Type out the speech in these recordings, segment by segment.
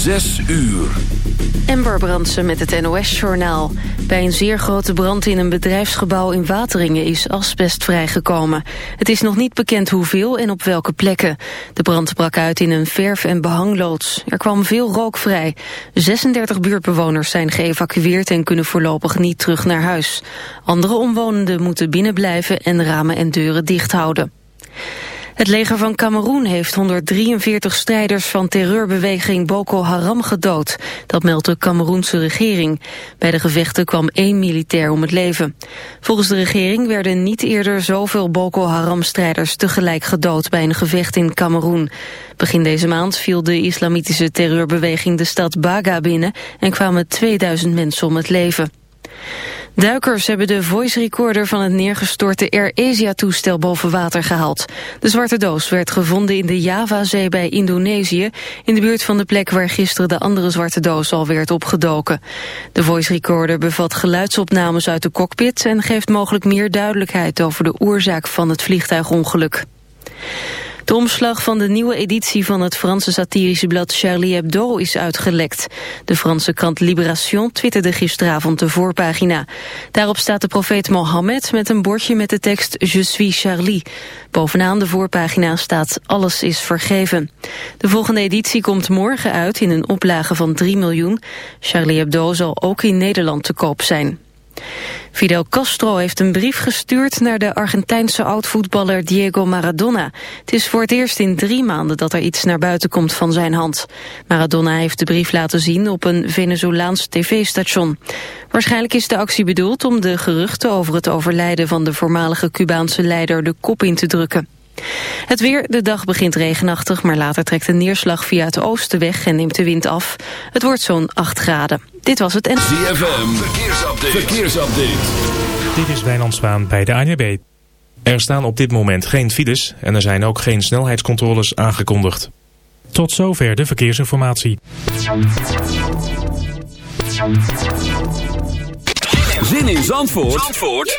Zes uur. Ember Brandsen met het NOS-journaal. Bij een zeer grote brand in een bedrijfsgebouw in Wateringen is asbest vrijgekomen. Het is nog niet bekend hoeveel en op welke plekken. De brand brak uit in een verf- en behangloods. Er kwam veel rook vrij. 36 buurtbewoners zijn geëvacueerd en kunnen voorlopig niet terug naar huis. Andere omwonenden moeten binnenblijven en ramen en deuren dicht houden. Het leger van Cameroen heeft 143 strijders van terreurbeweging Boko Haram gedood. Dat meldt de Cameroense regering. Bij de gevechten kwam één militair om het leven. Volgens de regering werden niet eerder zoveel Boko Haram-strijders tegelijk gedood bij een gevecht in Cameroen. Begin deze maand viel de islamitische terreurbeweging de stad Baga binnen en kwamen 2000 mensen om het leven. Duikers hebben de voice recorder van het neergestorte Air Asia-toestel boven water gehaald. De zwarte doos werd gevonden in de Javazee bij Indonesië... in de buurt van de plek waar gisteren de andere zwarte doos al werd opgedoken. De voice recorder bevat geluidsopnames uit de cockpit... en geeft mogelijk meer duidelijkheid over de oorzaak van het vliegtuigongeluk. De omslag van de nieuwe editie van het Franse satirische blad Charlie Hebdo is uitgelekt. De Franse krant Libération twitterde gisteravond de voorpagina. Daarop staat de profeet Mohammed met een bordje met de tekst Je suis Charlie. Bovenaan de voorpagina staat Alles is vergeven. De volgende editie komt morgen uit in een oplage van 3 miljoen. Charlie Hebdo zal ook in Nederland te koop zijn. Fidel Castro heeft een brief gestuurd naar de Argentijnse oud-voetballer Diego Maradona. Het is voor het eerst in drie maanden dat er iets naar buiten komt van zijn hand. Maradona heeft de brief laten zien op een Venezolaans tv-station. Waarschijnlijk is de actie bedoeld om de geruchten over het overlijden van de voormalige Cubaanse leider de kop in te drukken. Het weer, de dag begint regenachtig, maar later trekt de neerslag via het oosten weg en neemt de wind af. Het wordt zo'n 8 graden. Dit was het en... ZFM, verkeersupdate. verkeersupdate. Dit is Wijnand Zwaan bij de ANWB. Er staan op dit moment geen files en er zijn ook geen snelheidscontroles aangekondigd. Tot zover de verkeersinformatie. Zin in Zandvoort, Zandvoort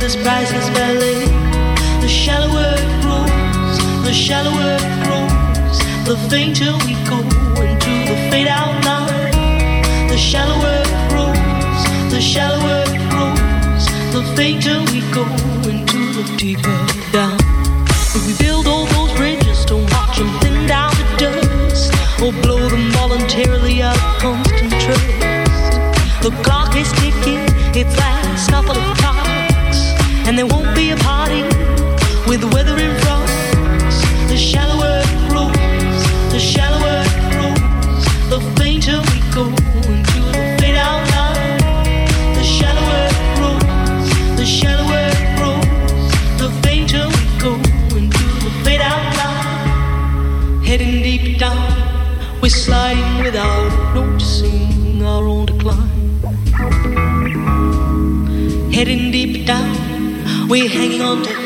this priceless ballet. The shallower it grows, the shallower it grows, the fainter we go into the fade out line. The shallower it grows, the shallower it grows, the fainter we go into the deeper down. We build all those bridges, to watch them thin down to dust or blow hanging on to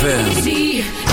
ZFM.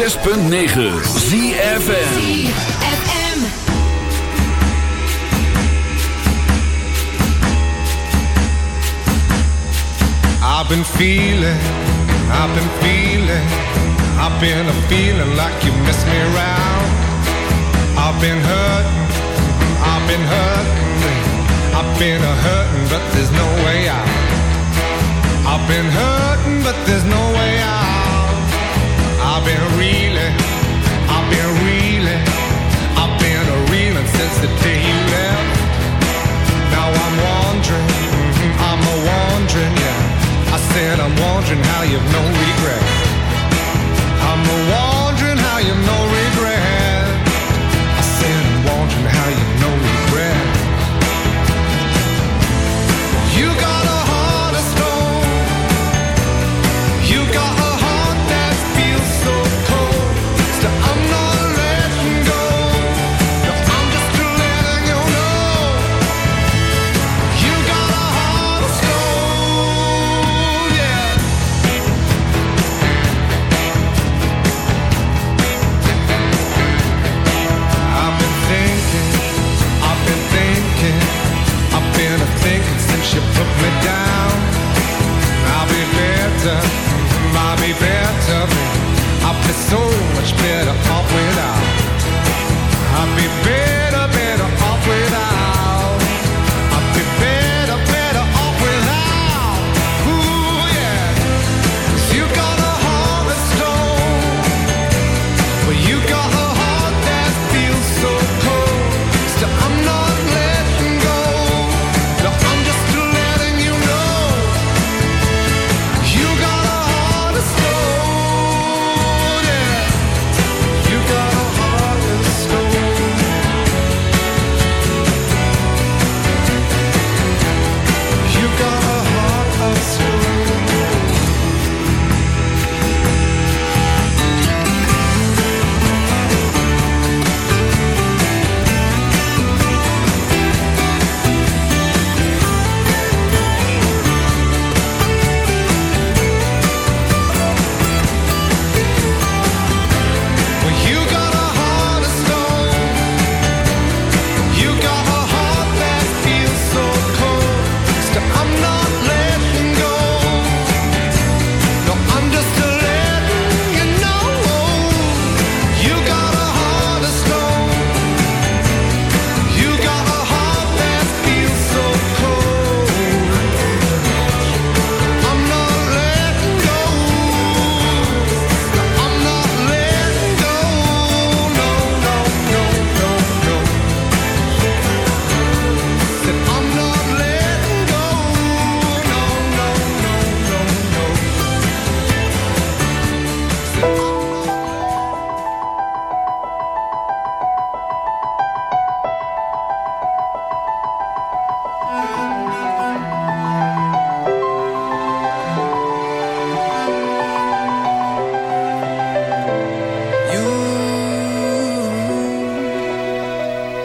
106.9 ZFN I've been feeling, I've been feeling, I've been a feeling like you miss me around. I've been hurting, I've been hurting, I've been a hurting, but there's no way out. I've been hurting, but there's no way out. I've been reeling, I've been reeling, I've been a reeling since the day you left. Now I'm wondering, mm-hmm, I'm a wondering, yeah. I said I'm wondering how you've no regret. I'm a wondering how you've no regret.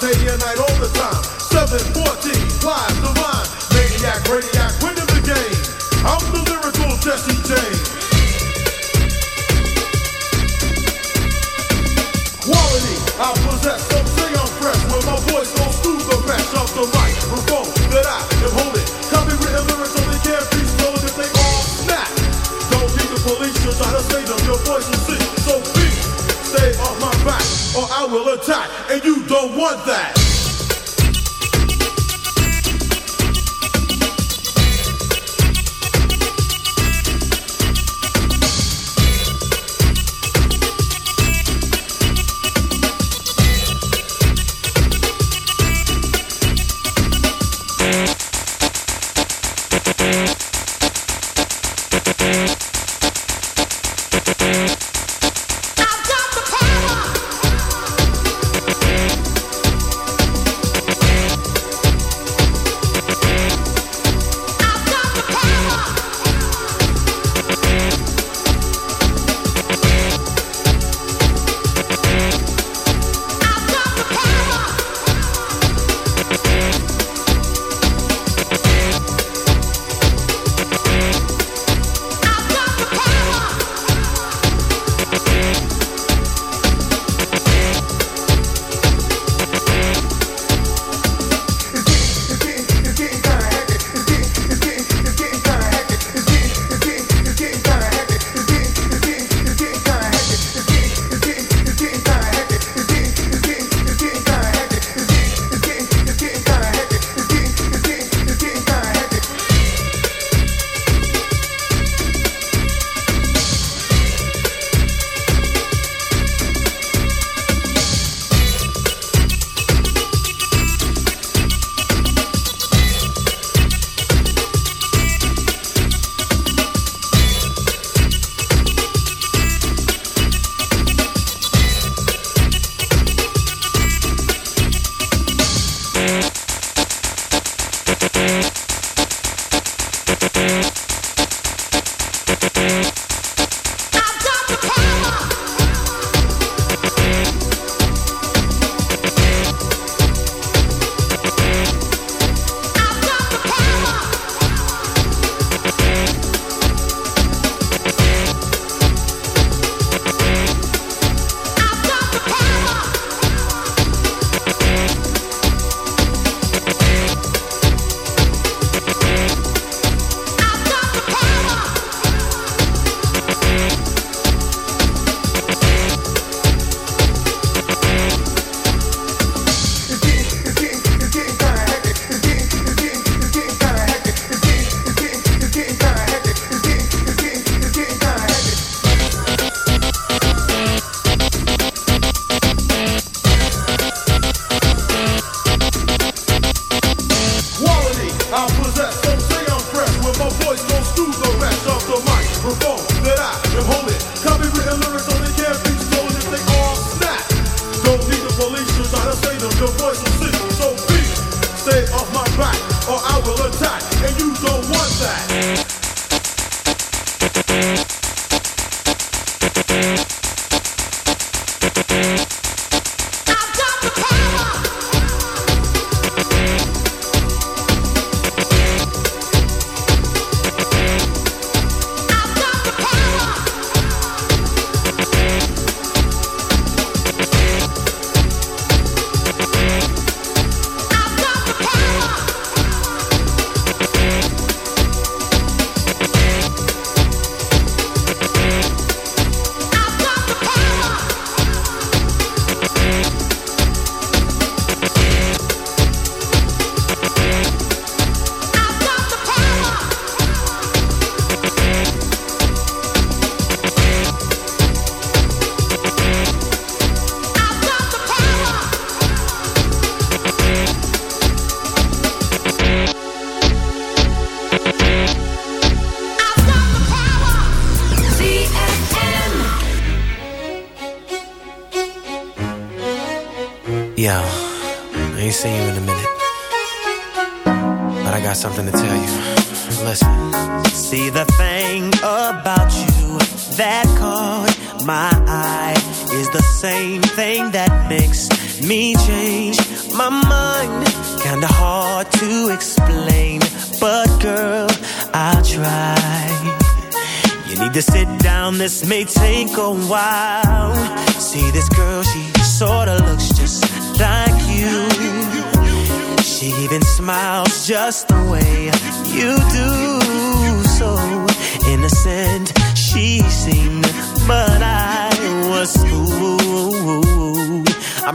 day and night all the time. 714, live, divine, maniac, radiac, winning the game. I'm the lyrical Jesse James. Quality, I possess, Don't say I'm fresh. When my voice goes through the mesh of the mic, revolt that I am holding. or I will attack, and you don't want that.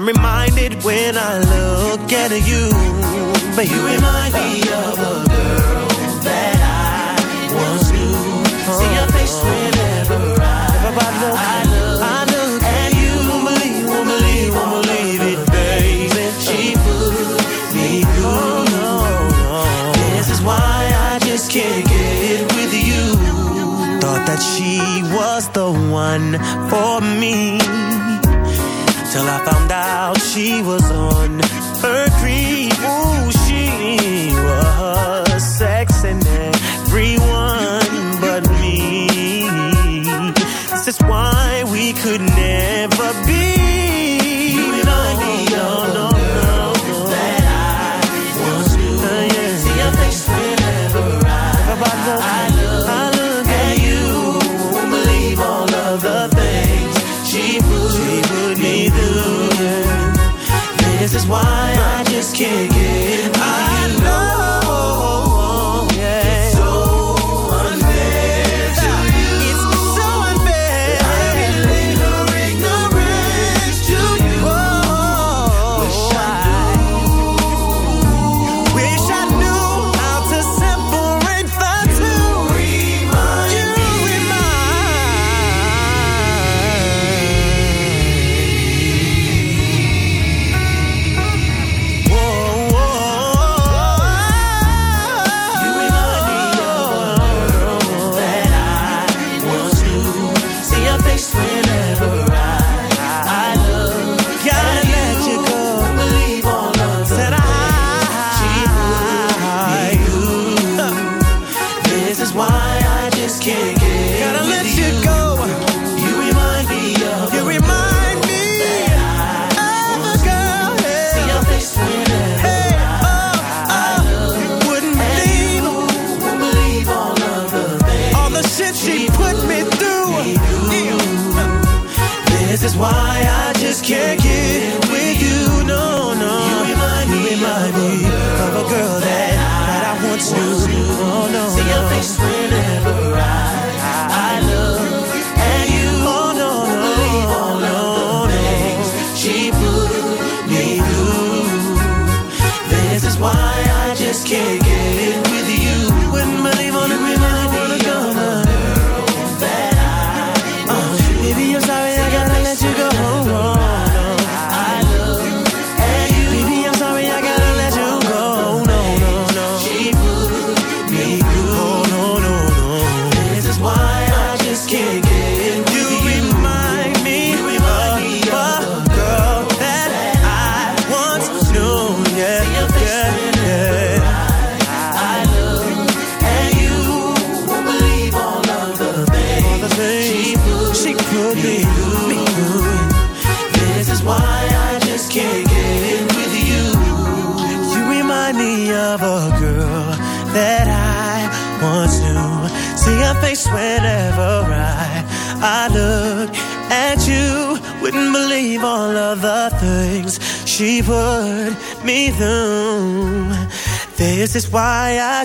I'm reminded when I look at you. But you remind me of a girl that I once knew. See your face whenever I, I look. I look at you. Won't believe, will believe, won't believe it, baby. She put me through. This is why I just can't get it with you. Thought that she was the one for me she was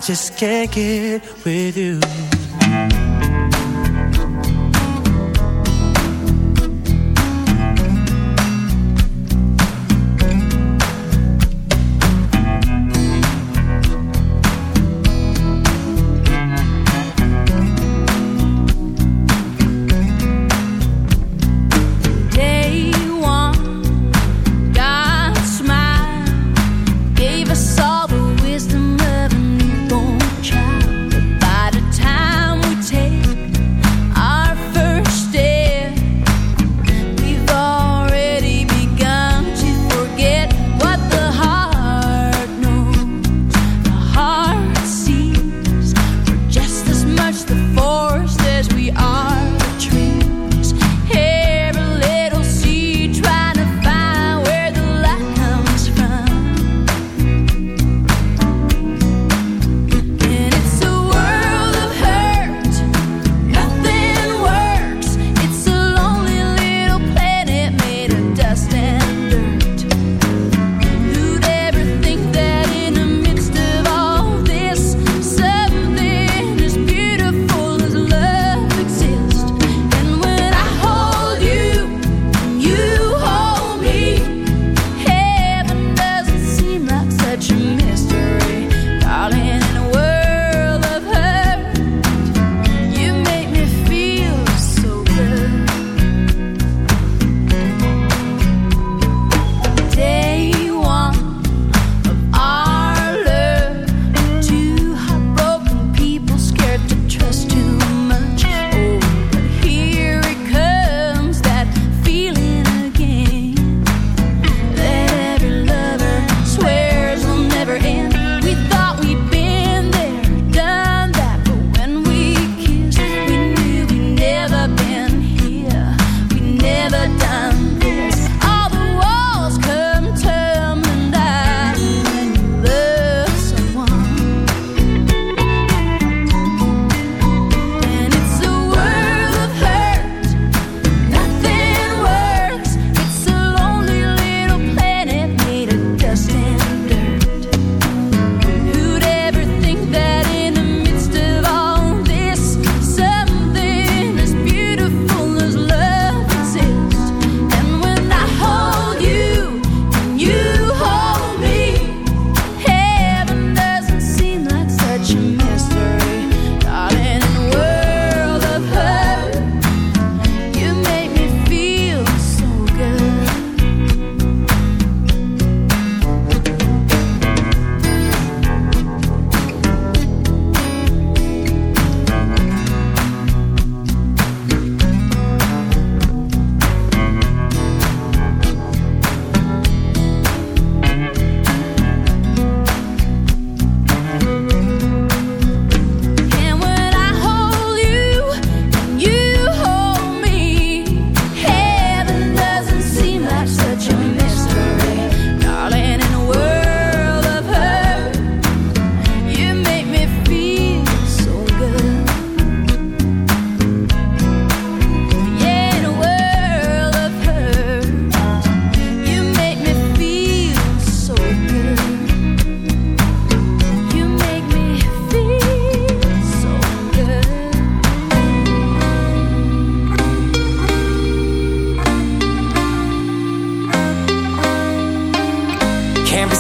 just can't get